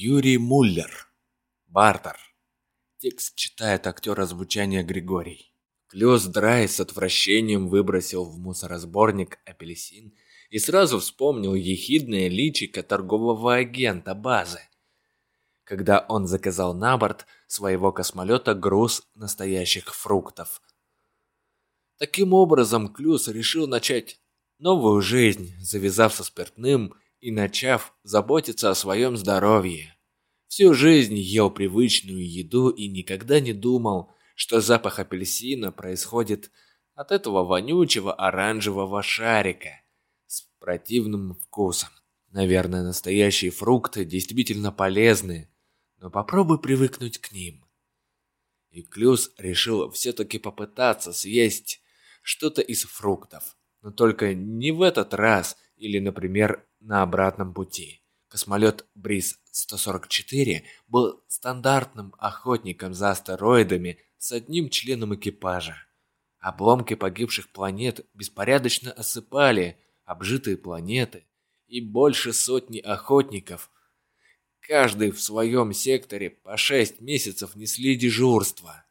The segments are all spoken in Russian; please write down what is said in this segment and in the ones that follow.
Юрий Муллер. Бартер. Текст читает актер озвучания Григорий. Клёс Драй с отвращением выбросил в мусоросборник апельсин и сразу вспомнил ехидное личико торгового агента базы, когда он заказал на борт своего космолета груз настоящих фруктов. Таким образом, Клюс решил начать новую жизнь, завязав со спиртным и начав заботиться о своем здоровье. Всю жизнь ел привычную еду и никогда не думал, что запах апельсина происходит от этого вонючего оранжевого шарика с противным вкусом. Наверное, настоящие фрукты действительно полезны, но попробуй привыкнуть к ним. И Клюс решил все-таки попытаться съесть что-то из фруктов, но только не в этот раз или, например, на обратном пути. Космолет Бриз-144 был стандартным охотником за астероидами с одним членом экипажа. Обломки погибших планет беспорядочно осыпали обжитые планеты, и больше сотни охотников, каждый в своем секторе по шесть месяцев несли дежурство.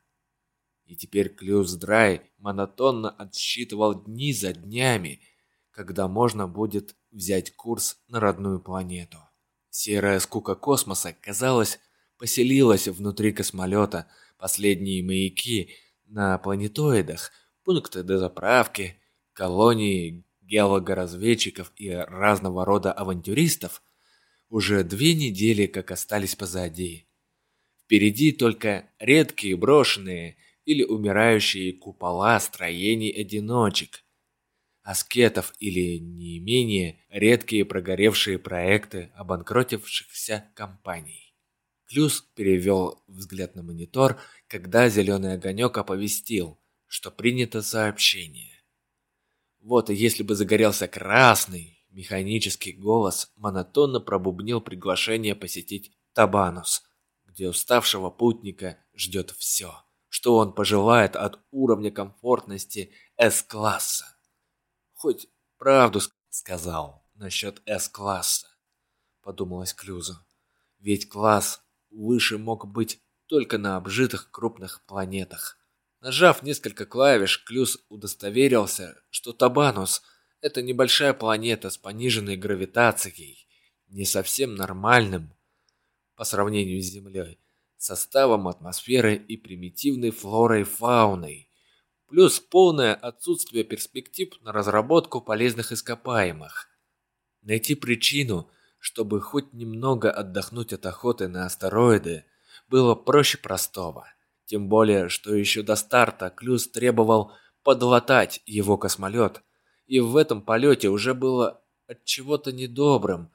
И теперь Клюс Драй монотонно отсчитывал дни за днями, когда можно будет взять курс на родную планету. Серая скука космоса, казалось, поселилась внутри космолета. Последние маяки на планетоидах, пункты дозаправки, колонии геологоразведчиков и разного рода авантюристов уже две недели как остались позади. Впереди только редкие брошенные или умирающие купола строений одиночек, аскетов или не менее редкие прогоревшие проекты обанкротившихся компаний. Клюс перевел взгляд на монитор, когда зеленый огонек оповестил, что принято сообщение. Вот и если бы загорелся красный, механический голос монотонно пробубнил приглашение посетить Табанус, где уставшего путника ждет все, что он пожелает от уровня комфортности С-класса. Хоть правду сказал насчет С-класса, подумалось Клюзу. Ведь класс выше мог быть только на обжитых крупных планетах. Нажав несколько клавиш, Клюз удостоверился, что Табанус — это небольшая планета с пониженной гравитацией, не совсем нормальным по сравнению с Землей, составом атмосферы и примитивной флорой и фауной плюс полное отсутствие перспектив на разработку полезных ископаемых. Найти причину, чтобы хоть немного отдохнуть от охоты на астероиды, было проще простого. Тем более, что еще до старта Клюс требовал подлатать его космолет, и в этом полете уже было от чего-то недобрым,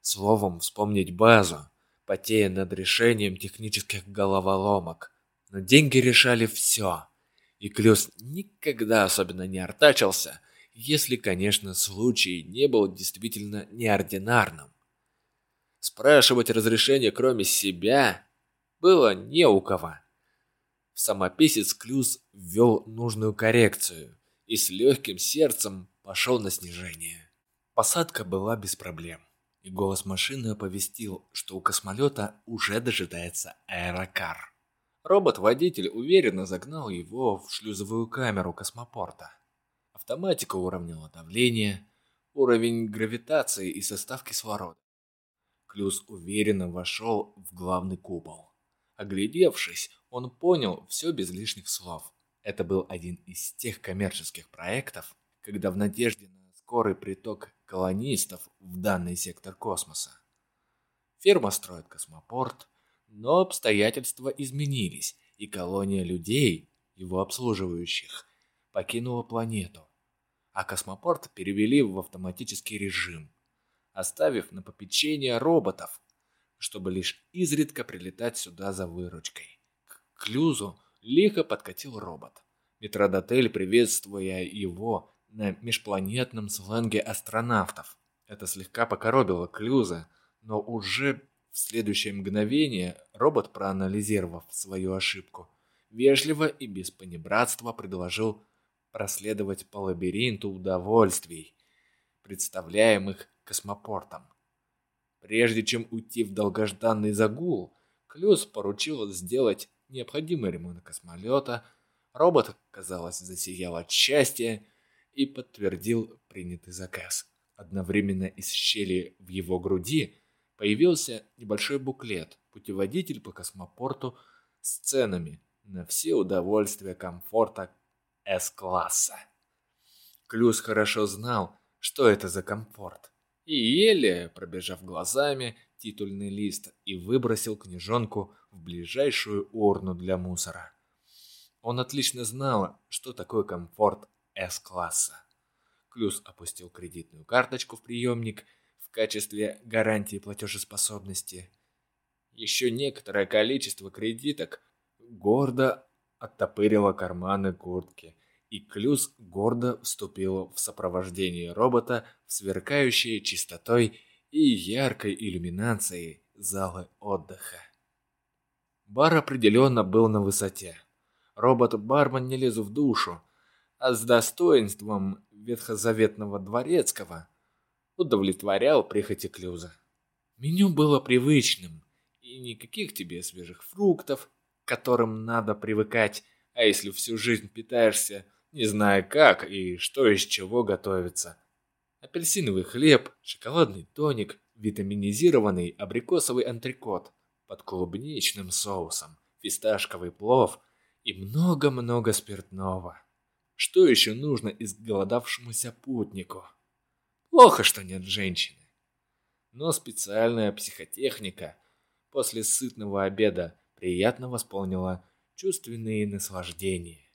словом вспомнить базу, потея над решением технических головоломок. Но деньги решали все. И Клёс никогда особенно не артачился, если, конечно, случай не был действительно неординарным. Спрашивать разрешение кроме себя было не у кого. Самописец Клюс ввел нужную коррекцию и с легким сердцем пошел на снижение. Посадка была без проблем, и голос машины оповестил, что у космолета уже дожидается аэрокар. Робот-водитель уверенно загнал его в шлюзовую камеру космопорта. Автоматика уравняла давление, уровень гравитации и состав кислорода. Клюз уверенно вошел в главный купол. Оглядевшись, он понял все без лишних слов. Это был один из тех коммерческих проектов, когда в надежде на скорый приток колонистов в данный сектор космоса. Фирма строит космопорт, но обстоятельства изменились, и колония людей, его обслуживающих, покинула планету, а космопорт перевели в автоматический режим, оставив на попечение роботов, чтобы лишь изредка прилетать сюда за выручкой. К Клюзу лихо подкатил робот. Метродотель, приветствуя его на межпланетном сленге астронавтов. Это слегка покоробило Клюза, но уже в следующее мгновение робот, проанализировав свою ошибку, вежливо и без понебратства предложил проследовать по лабиринту удовольствий, представляемых космопортом. Прежде чем уйти в долгожданный загул, Клюс поручил сделать необходимый ремонт космолета. Робот, казалось, засиял от счастья и подтвердил принятый заказ. Одновременно из щели в его груди появился небольшой буклет, путеводитель по космопорту с ценами на все удовольствия комфорта С-класса. Клюс хорошо знал, что это за комфорт, и еле, пробежав глазами титульный лист, и выбросил книжонку в ближайшую урну для мусора. Он отлично знал, что такое комфорт С-класса. Клюс опустил кредитную карточку в приемник качестве гарантии платежеспособности. Еще некоторое количество кредиток гордо оттопырило карманы куртки, и Клюс гордо вступил в сопровождение робота в сверкающие чистотой и яркой иллюминацией залы отдыха. Бар определенно был на высоте. Робот-бармен не лез в душу, а с достоинством ветхозаветного дворецкого удовлетворял прихоти Клюза. Меню было привычным, и никаких тебе свежих фруктов, к которым надо привыкать, а если всю жизнь питаешься, не зная как и что из чего готовится. Апельсиновый хлеб, шоколадный тоник, витаминизированный абрикосовый антрикот под клубничным соусом, фисташковый плов и много-много спиртного. Что еще нужно изголодавшемуся путнику? Плохо, что нет женщины. Но специальная психотехника после сытного обеда приятно восполнила чувственные наслаждения.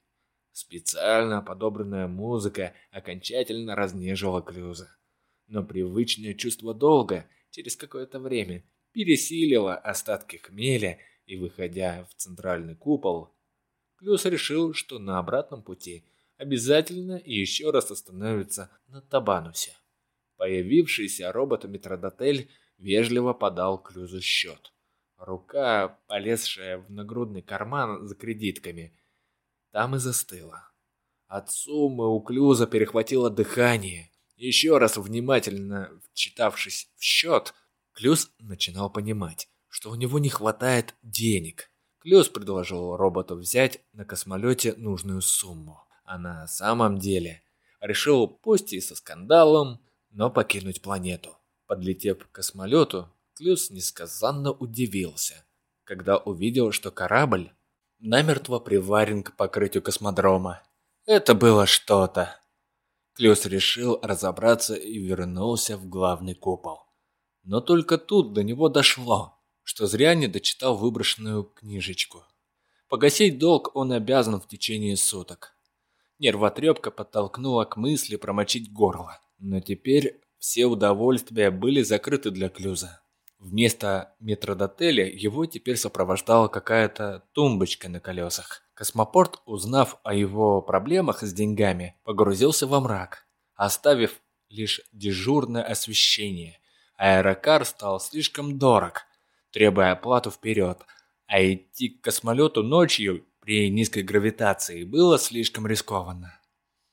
Специально подобранная музыка окончательно разнежила Клюза. Но привычное чувство долга через какое-то время пересилило остатки хмеля, и, выходя в центральный купол, Клюз решил, что на обратном пути обязательно еще раз остановится на Табанусе. Появившийся робот-метродотель вежливо подал Клюзу счет. Рука, полезшая в нагрудный карман за кредитками, там и застыла. От суммы у Клюза перехватило дыхание. Еще раз внимательно вчитавшись в счет, Клюз начинал понимать, что у него не хватает денег. Клюз предложил роботу взять на космолете нужную сумму. А на самом деле решил, пусть и со скандалом, но покинуть планету. Подлетев к космолету, Клюс несказанно удивился, когда увидел, что корабль намертво приварен к покрытию космодрома. Это было что-то. Клюс решил разобраться и вернулся в главный купол. Но только тут до него дошло, что зря не дочитал выброшенную книжечку. Погасить долг он обязан в течение суток. Нервотрепка подтолкнула к мысли промочить горло. Но теперь все удовольствия были закрыты для Клюза. Вместо метродотеля его теперь сопровождала какая-то тумбочка на колесах. Космопорт, узнав о его проблемах с деньгами, погрузился во мрак, оставив лишь дежурное освещение. Аэрокар стал слишком дорог, требуя оплату вперед, а идти к космолету ночью при низкой гравитации было слишком рискованно.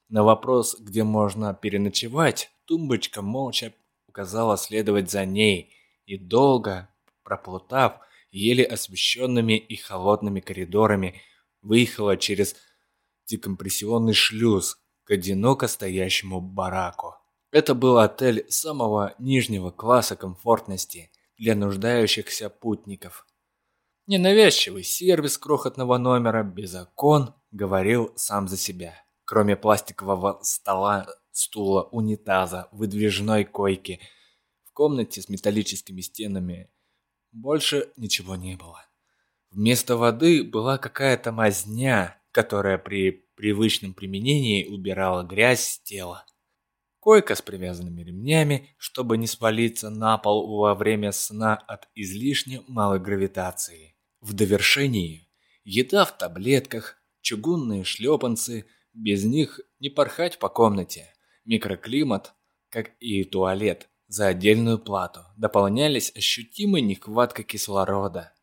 На вопрос, где можно переночевать, тумбочка молча указала следовать за ней – и долго, проплутав еле освещенными и холодными коридорами, выехала через декомпрессионный шлюз к одиноко стоящему бараку. Это был отель самого нижнего класса комфортности для нуждающихся путников. Ненавязчивый сервис крохотного номера без окон говорил сам за себя. Кроме пластикового стола, стула, унитаза, выдвижной койки – комнате с металлическими стенами больше ничего не было. Вместо воды была какая-то мазня, которая при привычном применении убирала грязь с тела. Койка с привязанными ремнями, чтобы не свалиться на пол во время сна от излишне малой гравитации. В довершении еда в таблетках, чугунные шлепанцы, без них не порхать по комнате, микроклимат, как и туалет, за отдельную плату дополнялись ощутимой нехваткой кислорода.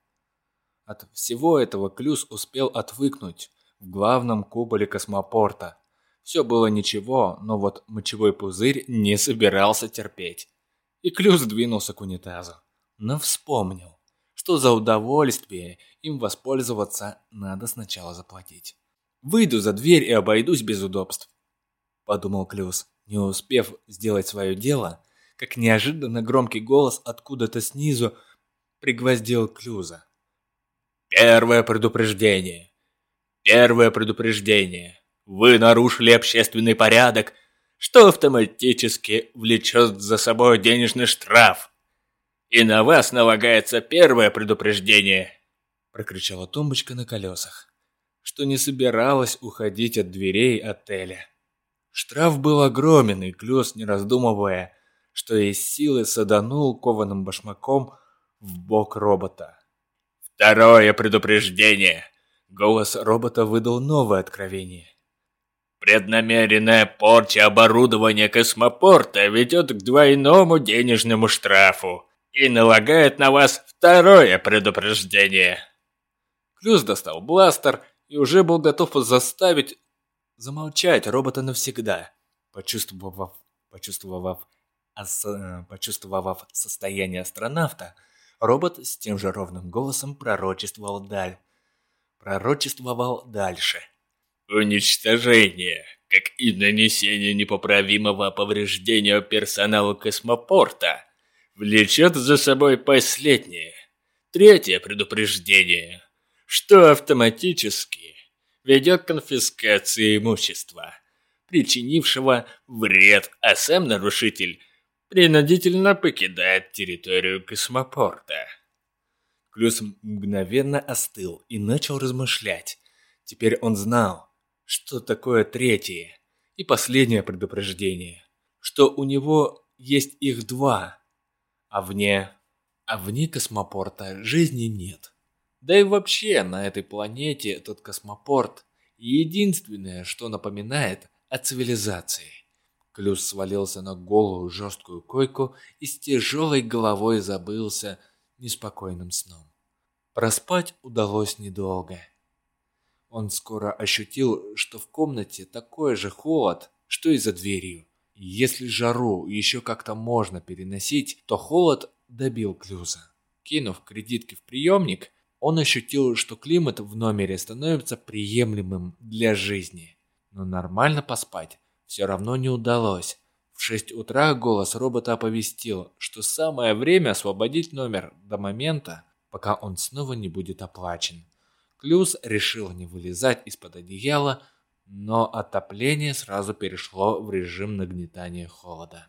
От всего этого Клюс успел отвыкнуть в главном куполе космопорта. Все было ничего, но вот мочевой пузырь не собирался терпеть. и Клюз двинулся к унитазу. Но вспомнил, что за удовольствие им воспользоваться надо сначала заплатить. «Выйду за дверь и обойдусь без удобств», — подумал Клюз, не успев сделать свое дело, как неожиданно громкий голос откуда-то снизу пригвоздил Клюза. «Первое предупреждение! Первое предупреждение! Вы нарушили общественный порядок, что автоматически влечет за собой денежный штраф. И на вас налагается первое предупреждение!» Прокричала тумбочка на колесах, что не собиралась уходить от дверей отеля. Штраф был огромен, и Клёс, не раздумывая, что из силы саданул кованым башмаком в бок робота. «Второе предупреждение!» Голос робота выдал новое откровение. «Преднамеренная порча оборудования космопорта ведет к двойному денежному штрафу и налагает на вас второе предупреждение!» Клюз достал бластер и уже был готов заставить замолчать робота навсегда, почувствовав, почувствовав Э, почувствовав состояние астронавта, робот с тем же ровным голосом пророчествовал даль. Пророчествовал дальше. Уничтожение, как и нанесение непоправимого повреждения персоналу космопорта, влечет за собой последнее, третье предупреждение, что автоматически ведет к конфискации имущества, причинившего вред, а сам нарушитель принудительно покидает территорию космопорта. Клюс мгновенно остыл и начал размышлять. Теперь он знал, что такое третье и последнее предупреждение, что у него есть их два, а вне, а вне космопорта жизни нет. Да и вообще на этой планете этот космопорт единственное, что напоминает о цивилизации. Клюс свалился на голую жесткую койку и с тяжелой головой забылся неспокойным сном. Проспать удалось недолго. Он скоро ощутил, что в комнате такой же холод, что и за дверью. Если жару еще как-то можно переносить, то холод добил Клюза. Кинув кредитки в приемник, он ощутил, что климат в номере становится приемлемым для жизни. Но нормально поспать все равно не удалось. В 6 утра голос робота оповестил, что самое время освободить номер до момента, пока он снова не будет оплачен. Клюз решил не вылезать из-под одеяла, но отопление сразу перешло в режим нагнетания холода.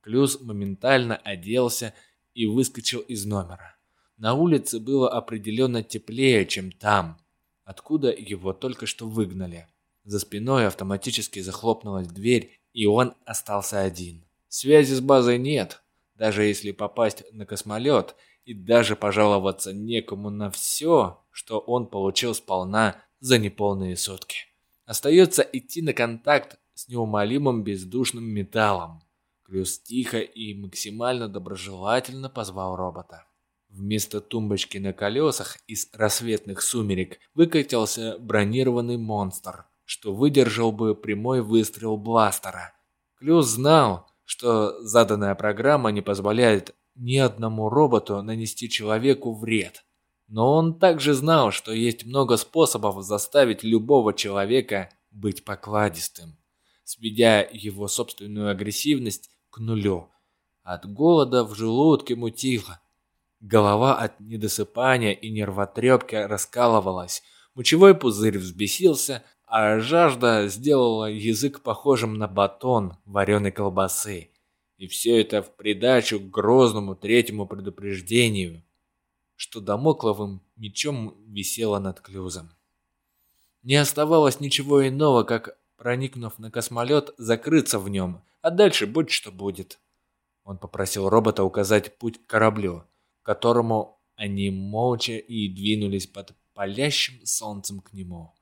Клюз моментально оделся и выскочил из номера. На улице было определенно теплее, чем там, откуда его только что выгнали. За спиной автоматически захлопнулась дверь, и он остался один. Связи с базой нет, даже если попасть на космолет, и даже пожаловаться некому на все, что он получил сполна за неполные сутки. Остается идти на контакт с неумолимым бездушным металлом. Крюс тихо и максимально доброжелательно позвал робота. Вместо тумбочки на колесах из рассветных сумерек выкатился бронированный монстр что выдержал бы прямой выстрел бластера. Клюз знал, что заданная программа не позволяет ни одному роботу нанести человеку вред. Но он также знал, что есть много способов заставить любого человека быть покладистым, сведя его собственную агрессивность к нулю. От голода в желудке мутило. Голова от недосыпания и нервотрепки раскалывалась, мочевой пузырь взбесился, а жажда сделала язык похожим на батон вареной колбасы. И все это в придачу к грозному третьему предупреждению, что домокловым мечом висело над клюзом. Не оставалось ничего иного, как, проникнув на космолет, закрыться в нем, а дальше будь что будет. Он попросил робота указать путь к кораблю, которому они молча и двинулись под палящим солнцем к нему.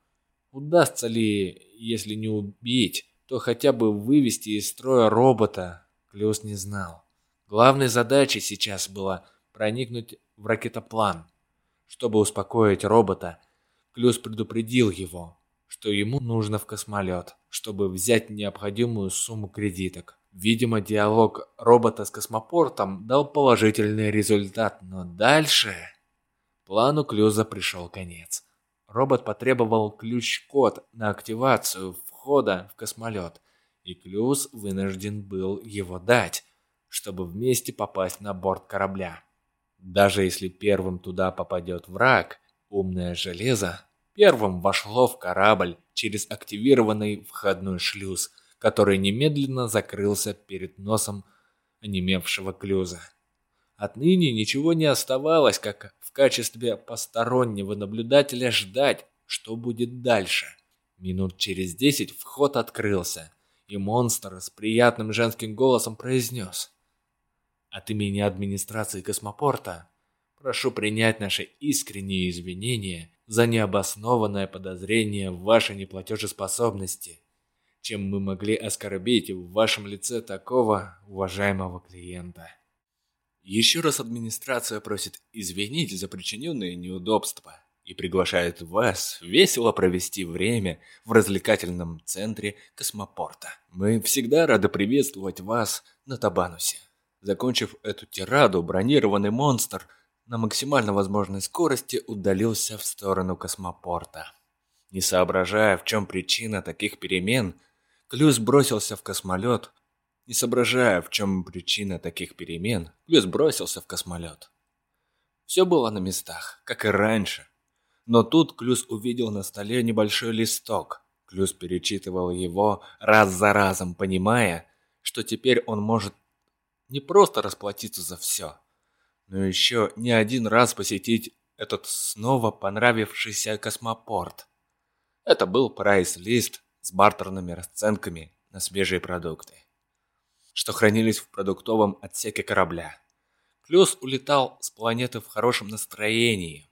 Удастся ли, если не убить, то хотя бы вывести из строя робота, Клюс не знал. Главной задачей сейчас было проникнуть в ракетоплан. Чтобы успокоить робота, Клюс предупредил его, что ему нужно в космолет, чтобы взять необходимую сумму кредиток. Видимо, диалог робота с космопортом дал положительный результат, но дальше... Плану Клюза пришел конец. Робот потребовал ключ-код на активацию входа в космолет, и Клюз вынужден был его дать, чтобы вместе попасть на борт корабля. Даже если первым туда попадет враг, умное железо первым вошло в корабль через активированный входной шлюз, который немедленно закрылся перед носом онемевшего клюза. Отныне ничего не оставалось, как в качестве постороннего наблюдателя ждать, что будет дальше. Минут через десять вход открылся, и монстр с приятным женским голосом произнес. От имени администрации космопорта прошу принять наши искренние извинения за необоснованное подозрение в вашей неплатежеспособности, чем мы могли оскорбить в вашем лице такого уважаемого клиента. Еще раз администрация просит извинить за причиненные неудобства и приглашает вас весело провести время в развлекательном центре космопорта. Мы всегда рады приветствовать вас на Табанусе. Закончив эту тираду, бронированный монстр на максимально возможной скорости удалился в сторону космопорта. Не соображая, в чем причина таких перемен, Клюс бросился в космолет. Не соображая, в чем причина таких перемен, Клюс бросился в космолет. Все было на местах, как и раньше. Но тут Клюс увидел на столе небольшой листок. Клюс перечитывал его раз за разом, понимая, что теперь он может не просто расплатиться за все, но еще не один раз посетить этот снова понравившийся космопорт. Это был прайс-лист с бартерными расценками на свежие продукты, что хранились в продуктовом отсеке корабля. Плюс улетал с планеты в хорошем настроении.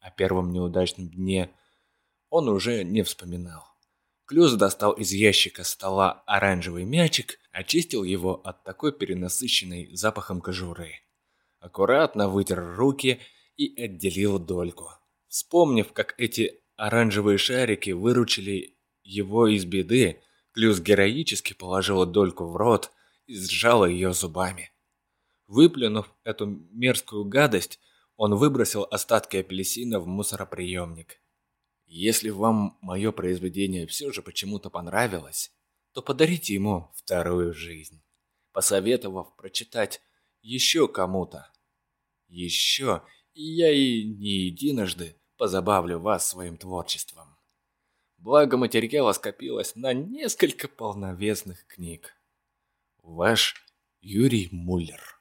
О первом неудачном дне он уже не вспоминал. Клюз достал из ящика стола оранжевый мячик, очистил его от такой перенасыщенной запахом кожуры. Аккуратно вытер руки и отделил дольку. Вспомнив, как эти оранжевые шарики выручили его из беды, Клюз героически положил дольку в рот и сжал ее зубами. Выплюнув эту мерзкую гадость, он выбросил остатки апельсина в мусороприемник. Если вам мое произведение все же почему-то понравилось, то подарите ему вторую жизнь, посоветовав прочитать еще кому-то. Еще и я и не единожды позабавлю вас своим творчеством. Благо материала скопилось на несколько полновесных книг. Ваш Юрий Муллер